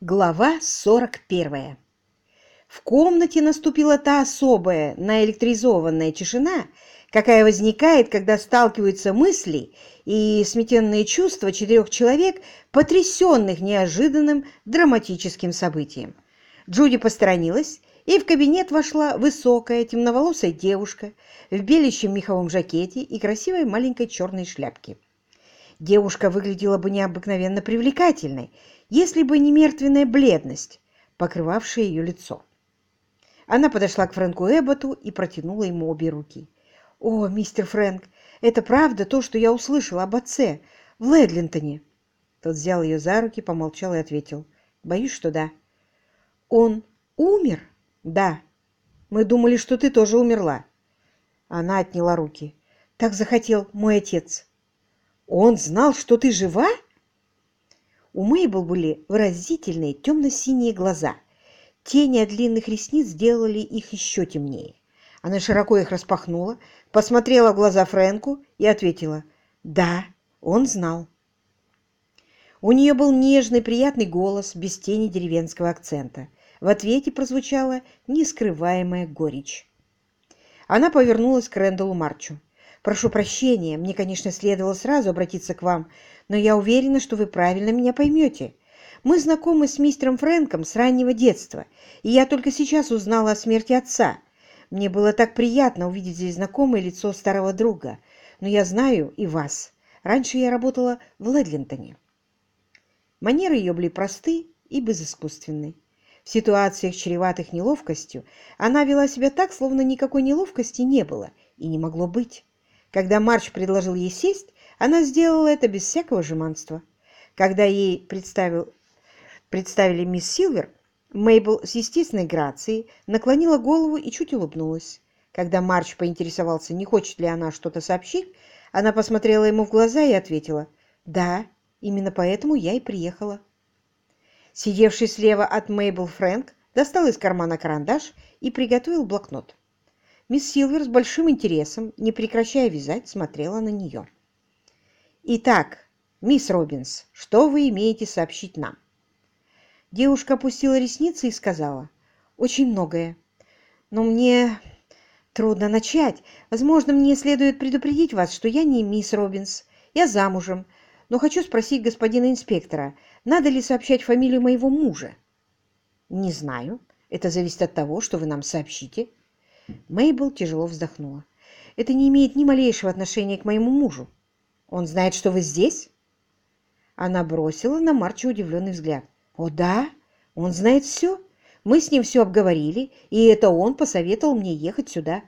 Глава 41. В комнате наступила та особая наэлектризованная тишина, какая возникает, когда сталкиваются мысли и сметенные чувства четырех человек, потрясенных неожиданным драматическим событием. Джуди посторонилась, и в кабинет вошла высокая темноволосая девушка в белищем меховом жакете и красивой маленькой черной шляпке. Девушка выглядела бы необыкновенно привлекательной, если бы не мертвенная бледность, покрывавшая ее лицо. Она подошла к Фрэнку Эбботу и протянула ему обе руки. «О, мистер Фрэнк, это правда то, что я услышала об отце в Ледлинтоне?» Тот взял ее за руки, помолчал и ответил. «Боюсь, что да». «Он умер?» «Да. Мы думали, что ты тоже умерла». Она отняла руки. «Так захотел мой отец». «Он знал, что ты жива?» У Мейбл были выразительные темно-синие глаза. Тени от длинных ресниц сделали их еще темнее. Она широко их распахнула, посмотрела в глаза Фрэнку и ответила «Да, он знал». У нее был нежный, приятный голос, без тени деревенского акцента. В ответе прозвучала нескрываемая горечь. Она повернулась к Рэндаллу Марчу. «Прошу прощения, мне, конечно, следовало сразу обратиться к вам, но я уверена, что вы правильно меня поймете. Мы знакомы с мистером Фрэнком с раннего детства, и я только сейчас узнала о смерти отца. Мне было так приятно увидеть здесь знакомое лицо старого друга, но я знаю и вас. Раньше я работала в Ледлинтоне. Манеры ее были просты и безыскусственны. В ситуациях, чреватых неловкостью, она вела себя так, словно никакой неловкости не было и не могло быть. Когда Марч предложил ей сесть, она сделала это без всякого жеманства. Когда ей представил, представили мисс Силвер, Мейбл с естественной грацией наклонила голову и чуть улыбнулась. Когда Марч поинтересовался, не хочет ли она что-то сообщить, она посмотрела ему в глаза и ответила, «Да, именно поэтому я и приехала». Сидевший слева от Мейбл Фрэнк достал из кармана карандаш и приготовил блокнот. Мисс Силвер с большим интересом, не прекращая вязать, смотрела на нее. «Итак, мисс Робинс, что вы имеете сообщить нам?» Девушка опустила ресницы и сказала, «Очень многое. Но мне трудно начать. Возможно, мне следует предупредить вас, что я не мисс Робинс. Я замужем, но хочу спросить господина инспектора, надо ли сообщать фамилию моего мужа?» «Не знаю. Это зависит от того, что вы нам сообщите». Мейбл тяжело вздохнула. «Это не имеет ни малейшего отношения к моему мужу. Он знает, что вы здесь?» Она бросила на Марча удивленный взгляд. «О, да? Он знает все. Мы с ним все обговорили, и это он посоветовал мне ехать сюда.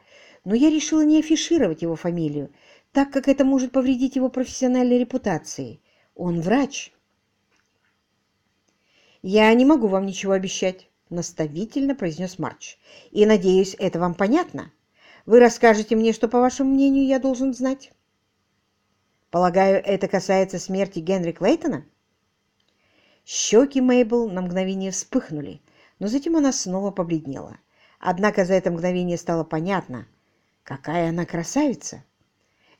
Но я решила не афишировать его фамилию, так как это может повредить его профессиональной репутации. Он врач». «Я не могу вам ничего обещать», — наставительно произнес Марч. «И, надеюсь, это вам понятно. Вы расскажете мне, что, по вашему мнению, я должен знать». Полагаю, это касается смерти Генри Клейтона? Щеки Мейбл на мгновение вспыхнули, но затем она снова побледнела. Однако за это мгновение стало понятно, какая она красавица.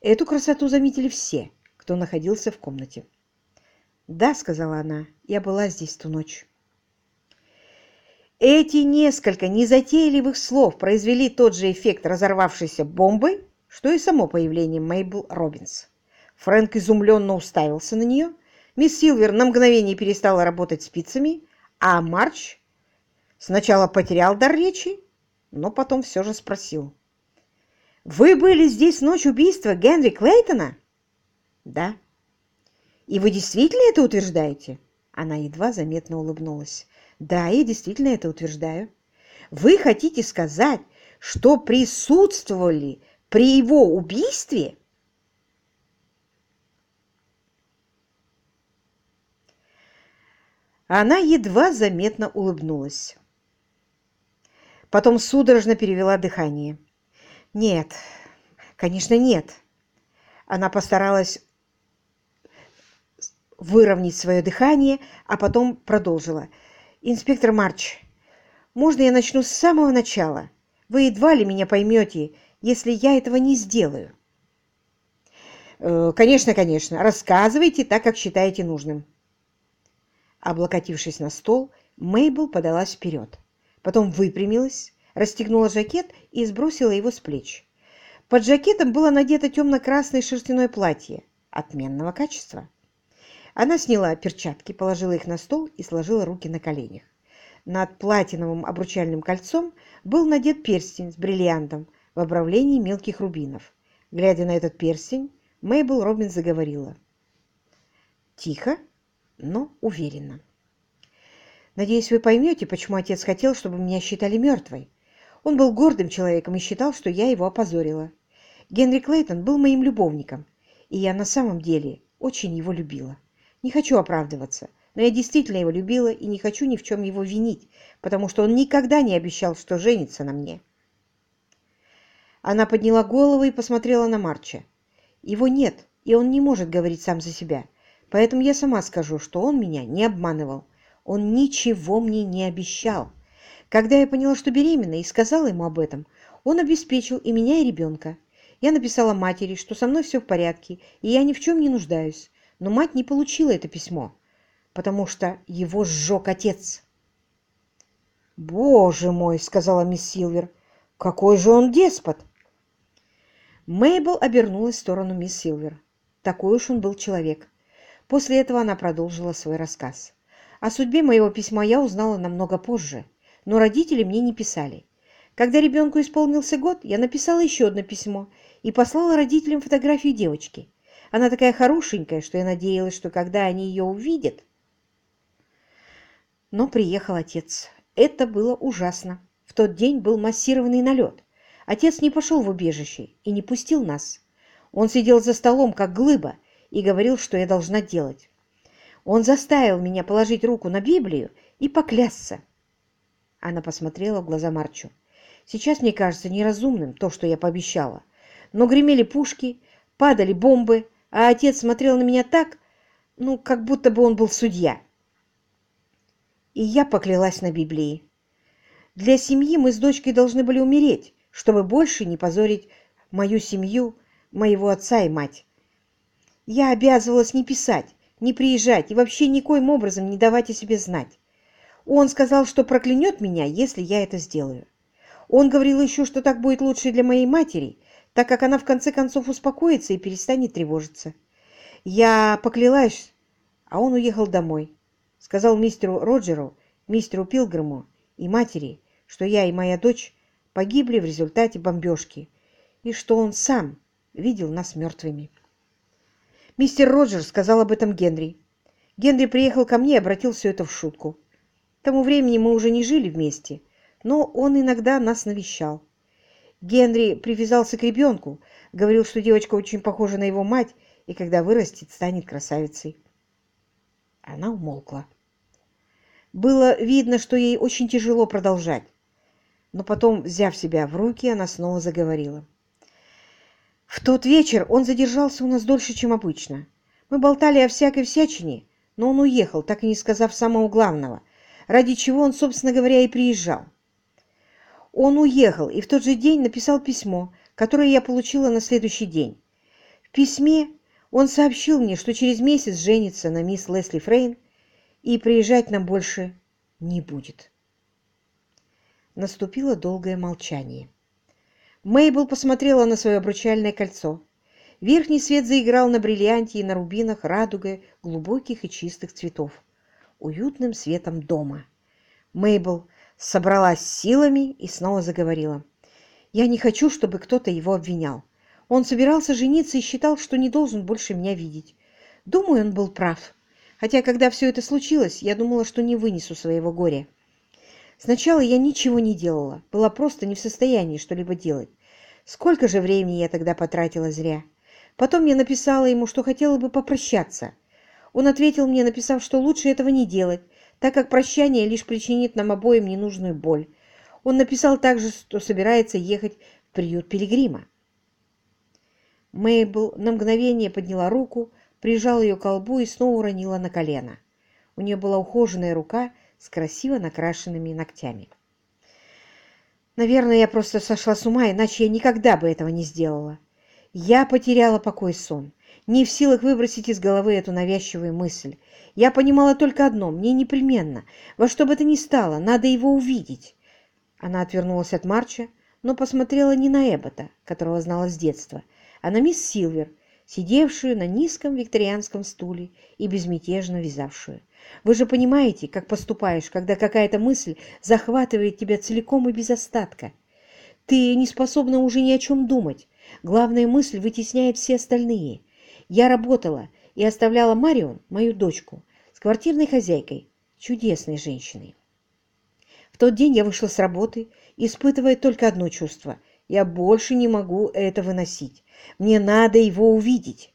Эту красоту заметили все, кто находился в комнате. «Да», — сказала она, — «я была здесь ту ночь». Эти несколько незатейливых слов произвели тот же эффект разорвавшейся бомбы, что и само появление Мейбл Робинс. Фрэнк изумленно уставился на нее. Мисс Силвер на мгновение перестала работать спицами, а Марч сначала потерял дар речи, но потом все же спросил. «Вы были здесь в ночь убийства Генри Клейтона?» «Да». «И вы действительно это утверждаете?» Она едва заметно улыбнулась. «Да, я действительно это утверждаю. Вы хотите сказать, что присутствовали при его убийстве?» Она едва заметно улыбнулась. Потом судорожно перевела дыхание. «Нет, конечно, нет». Она постаралась выровнять свое дыхание, а потом продолжила. «Инспектор Марч, можно я начну с самого начала? Вы едва ли меня поймете, если я этого не сделаю». «Э, «Конечно, конечно. Рассказывайте так, как считаете нужным». Облокотившись на стол, Мейбл подалась вперед. Потом выпрямилась, расстегнула жакет и сбросила его с плеч. Под жакетом было надето темно-красное шерстяное платье отменного качества. Она сняла перчатки, положила их на стол и сложила руки на коленях. Над платиновым обручальным кольцом был надет перстень с бриллиантом в обрамлении мелких рубинов. Глядя на этот перстень, Мейбл Робин заговорила. Тихо, но уверенно. «Надеюсь, вы поймете, почему отец хотел, чтобы меня считали мертвой. Он был гордым человеком и считал, что я его опозорила. Генри Клейтон был моим любовником, и я на самом деле очень его любила. Не хочу оправдываться, но я действительно его любила и не хочу ни в чем его винить, потому что он никогда не обещал, что женится на мне. Она подняла голову и посмотрела на Марча. Его нет, и он не может говорить сам за себя, поэтому я сама скажу, что он меня не обманывал. Он ничего мне не обещал. Когда я поняла, что беременна, и сказала ему об этом, он обеспечил и меня, и ребенка. Я написала матери, что со мной все в порядке, и я ни в чем не нуждаюсь. Но мать не получила это письмо, потому что его сжег отец. «Боже мой!» — сказала мисс Силвер. «Какой же он деспот!» Мейбл обернулась в сторону мисс Силвер. Такой уж он был человек. После этого она продолжила свой рассказ. О судьбе моего письма я узнала намного позже, но родители мне не писали. Когда ребенку исполнился год, я написала еще одно письмо и послала родителям фотографию девочки. Она такая хорошенькая, что я надеялась, что когда они ее увидят... Но приехал отец. Это было ужасно. В тот день был массированный налет. Отец не пошел в убежище и не пустил нас. Он сидел за столом, как глыба, и говорил, что я должна делать. Он заставил меня положить руку на Библию и поклясться. Она посмотрела в глаза Марчу. Сейчас мне кажется неразумным то, что я пообещала. Но гремели пушки, падали бомбы, а отец смотрел на меня так, ну, как будто бы он был судья. И я поклялась на Библии. Для семьи мы с дочкой должны были умереть, чтобы больше не позорить мою семью, моего отца и мать. Я обязывалась не писать, не приезжать и вообще никоим образом не давать о себе знать. Он сказал, что проклянет меня, если я это сделаю. Он говорил еще, что так будет лучше для моей матери, так как она в конце концов успокоится и перестанет тревожиться. Я поклялась, а он уехал домой. Сказал мистеру Роджеру, мистеру Пилгриму и матери, что я и моя дочь погибли в результате бомбежки, и что он сам видел нас мертвыми. Мистер Роджер сказал об этом Генри. Генри приехал ко мне и обратил все это в шутку. К тому времени мы уже не жили вместе, но он иногда нас навещал. Генри привязался к ребенку, говорил, что девочка очень похожа на его мать, и когда вырастет, станет красавицей. Она умолкла. Было видно, что ей очень тяжело продолжать. Но потом, взяв себя в руки, она снова заговорила. В тот вечер он задержался у нас дольше, чем обычно. Мы болтали о всякой всячине, но он уехал, так и не сказав самого главного, ради чего он, собственно говоря, и приезжал. Он уехал и в тот же день написал письмо, которое я получила на следующий день. В письме он сообщил мне, что через месяц женится на мисс Лесли Фрейн и приезжать нам больше не будет. Наступило долгое молчание. Мейбл посмотрела на свое обручальное кольцо. Верхний свет заиграл на бриллианте и на рубинах радугой глубоких и чистых цветов, уютным светом дома. Мейбл собралась силами и снова заговорила. «Я не хочу, чтобы кто-то его обвинял. Он собирался жениться и считал, что не должен больше меня видеть. Думаю, он был прав. Хотя, когда все это случилось, я думала, что не вынесу своего горя. Сначала я ничего не делала, была просто не в состоянии что-либо делать. Сколько же времени я тогда потратила зря. Потом я написала ему, что хотела бы попрощаться. Он ответил мне, написав, что лучше этого не делать, так как прощание лишь причинит нам обоим ненужную боль. Он написал также, что собирается ехать в приют Пилигрима. Мейбл на мгновение подняла руку, прижала ее к колбу и снова уронила на колено. У нее была ухоженная рука с красиво накрашенными ногтями. Наверное, я просто сошла с ума, иначе я никогда бы этого не сделала. Я потеряла покой сон. не в силах выбросить из головы эту навязчивую мысль. Я понимала только одно — мне непременно, во что бы то ни стало, надо его увидеть. Она отвернулась от Марча, но посмотрела не на Эббота, которого знала с детства, а на мисс Силвер, сидевшую на низком викторианском стуле и безмятежно вязавшую. Вы же понимаете, как поступаешь, когда какая-то мысль захватывает тебя целиком и без остатка. Ты не способна уже ни о чем думать. Главная мысль вытесняет все остальные. Я работала и оставляла Марион, мою дочку, с квартирной хозяйкой, чудесной женщиной. В тот день я вышла с работы, испытывая только одно чувство. Я больше не могу это выносить. Мне надо его увидеть.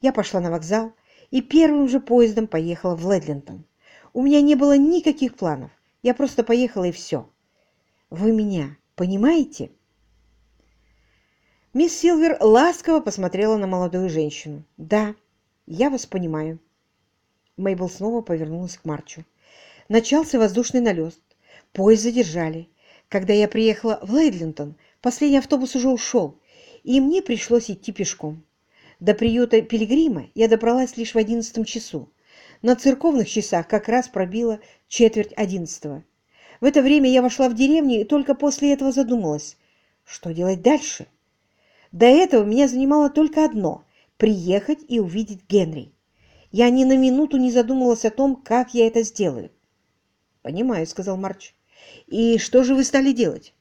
Я пошла на вокзал и первым же поездом поехала в Ледлинтон. У меня не было никаких планов. Я просто поехала и все. Вы меня понимаете? Мисс Силвер ласково посмотрела на молодую женщину. «Да, я вас понимаю». Мейбл снова повернулась к Марчу. Начался воздушный налет. Поезд задержали. Когда я приехала в Лейдлинтон, последний автобус уже ушел, и мне пришлось идти пешком. До приюта Пилигрима я добралась лишь в одиннадцатом часу. На церковных часах как раз пробило четверть одиннадцатого. В это время я вошла в деревню и только после этого задумалась, что делать дальше. До этого меня занимало только одно – приехать и увидеть Генри. Я ни на минуту не задумывалась о том, как я это сделаю. «Понимаю», – сказал Марч. «И что же вы стали делать?»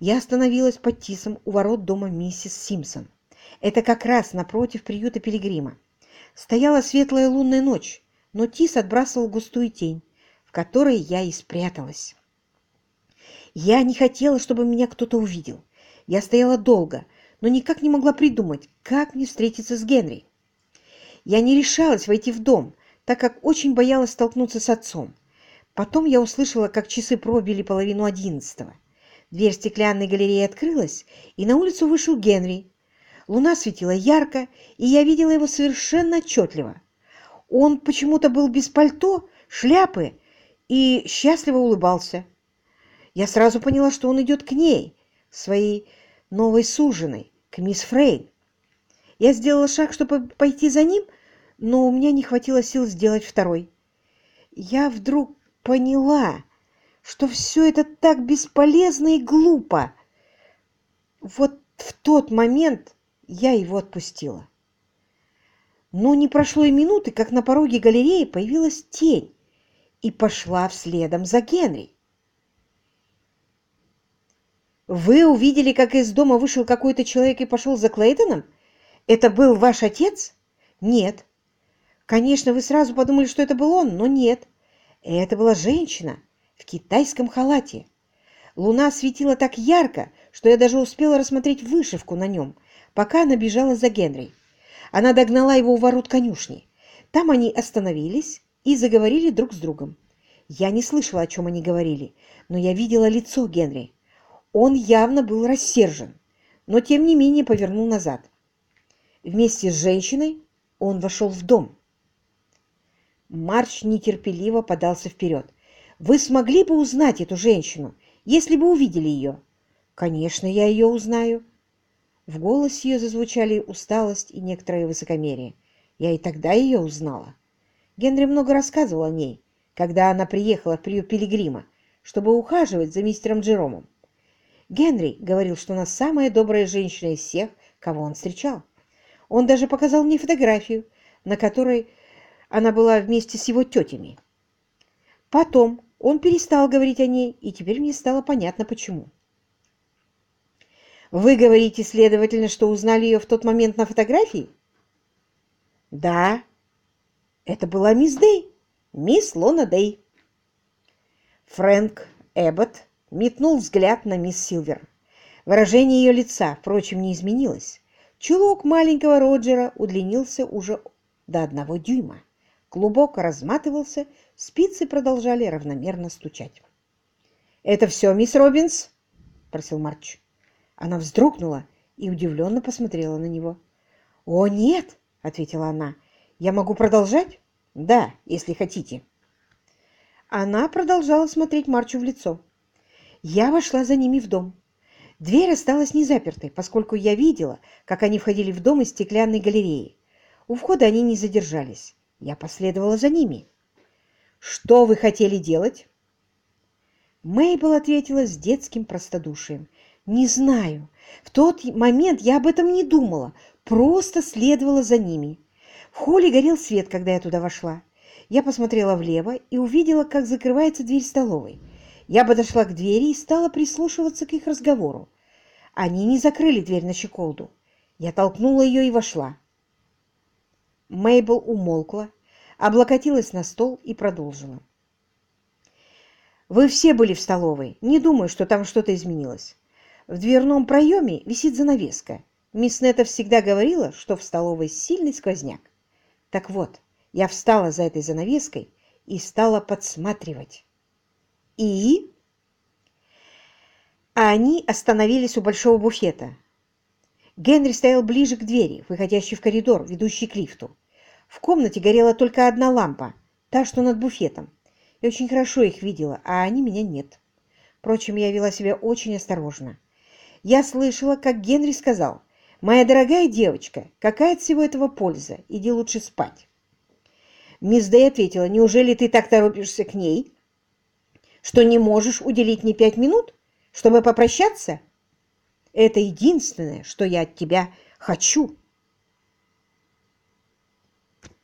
Я остановилась под Тисом у ворот дома миссис Симпсон. Это как раз напротив приюта Пилигрима. Стояла светлая лунная ночь, но Тис отбрасывал густую тень, в которой я и спряталась. Я не хотела, чтобы меня кто-то увидел. Я стояла долго, но никак не могла придумать, как мне встретиться с Генри. Я не решалась войти в дом, так как очень боялась столкнуться с отцом. Потом я услышала, как часы пробили половину одиннадцатого. Дверь стеклянной галереи открылась, и на улицу вышел Генри. Луна светила ярко, и я видела его совершенно отчетливо. Он почему-то был без пальто, шляпы и счастливо улыбался. Я сразу поняла, что он идет к ней, своей новой суженой к мисс Фрейн. Я сделала шаг, чтобы пойти за ним, но у меня не хватило сил сделать второй. Я вдруг поняла, что все это так бесполезно и глупо. Вот в тот момент я его отпустила. Но не прошло и минуты, как на пороге галереи появилась тень и пошла вследом за Генри. Вы увидели, как из дома вышел какой-то человек и пошел за Клейтоном? Это был ваш отец? Нет. Конечно, вы сразу подумали, что это был он, но нет. Это была женщина в китайском халате. Луна светила так ярко, что я даже успела рассмотреть вышивку на нем, пока она бежала за Генри. Она догнала его у ворот конюшни. Там они остановились и заговорили друг с другом. Я не слышала, о чем они говорили, но я видела лицо Генри. Он явно был рассержен, но тем не менее повернул назад. Вместе с женщиной он вошел в дом. Марч нетерпеливо подался вперед. «Вы смогли бы узнать эту женщину, если бы увидели ее?» «Конечно, я ее узнаю». В голосе ее зазвучали усталость и некоторое высокомерие. Я и тогда ее узнала. Генри много рассказывал о ней, когда она приехала в приют Пилигрима, чтобы ухаживать за мистером Джеромом. Генри говорил, что она самая добрая женщина из всех, кого он встречал. Он даже показал мне фотографию, на которой она была вместе с его тетями. Потом он перестал говорить о ней, и теперь мне стало понятно, почему. Вы говорите, следовательно, что узнали ее в тот момент на фотографии? Да, это была мисс Дэй, мисс Лона Дэй. Фрэнк Эббот метнул взгляд на мисс Силвер. Выражение ее лица, впрочем, не изменилось. Чулок маленького Роджера удлинился уже до одного дюйма. Клубок разматывался, спицы продолжали равномерно стучать. «Это все, мисс Робинс?» – просил Марч. Она вздрогнула и удивленно посмотрела на него. «О, нет!» – ответила она. «Я могу продолжать?» «Да, если хотите». Она продолжала смотреть Марчу в лицо. Я вошла за ними в дом. Дверь осталась незапертой, поскольку я видела, как они входили в дом из стеклянной галереи. У входа они не задержались. Я последовала за ними. «Что вы хотели делать?» Мейбл ответила с детским простодушием. «Не знаю. В тот момент я об этом не думала, просто следовала за ними. В холле горел свет, когда я туда вошла. Я посмотрела влево и увидела, как закрывается дверь столовой. Я подошла к двери и стала прислушиваться к их разговору. Они не закрыли дверь на щеколду. Я толкнула ее и вошла. Мейбл умолкла, облокотилась на стол и продолжила. «Вы все были в столовой. Не думаю, что там что-то изменилось. В дверном проеме висит занавеска. Мисс Нета всегда говорила, что в столовой сильный сквозняк. Так вот, я встала за этой занавеской и стала подсматривать. И... А они остановились у большого буфета. Генри стоял ближе к двери, выходящей в коридор, ведущий к лифту. В комнате горела только одна лампа, та, что над буфетом. Я очень хорошо их видела, а они меня нет. Впрочем, я вела себя очень осторожно. Я слышала, как Генри сказал, «Моя дорогая девочка, какая от всего этого польза? Иди лучше спать». Мисс Дэй ответила, «Неужели ты так торопишься к ней, что не можешь уделить мне пять минут, чтобы попрощаться? Это единственное, что я от тебя хочу».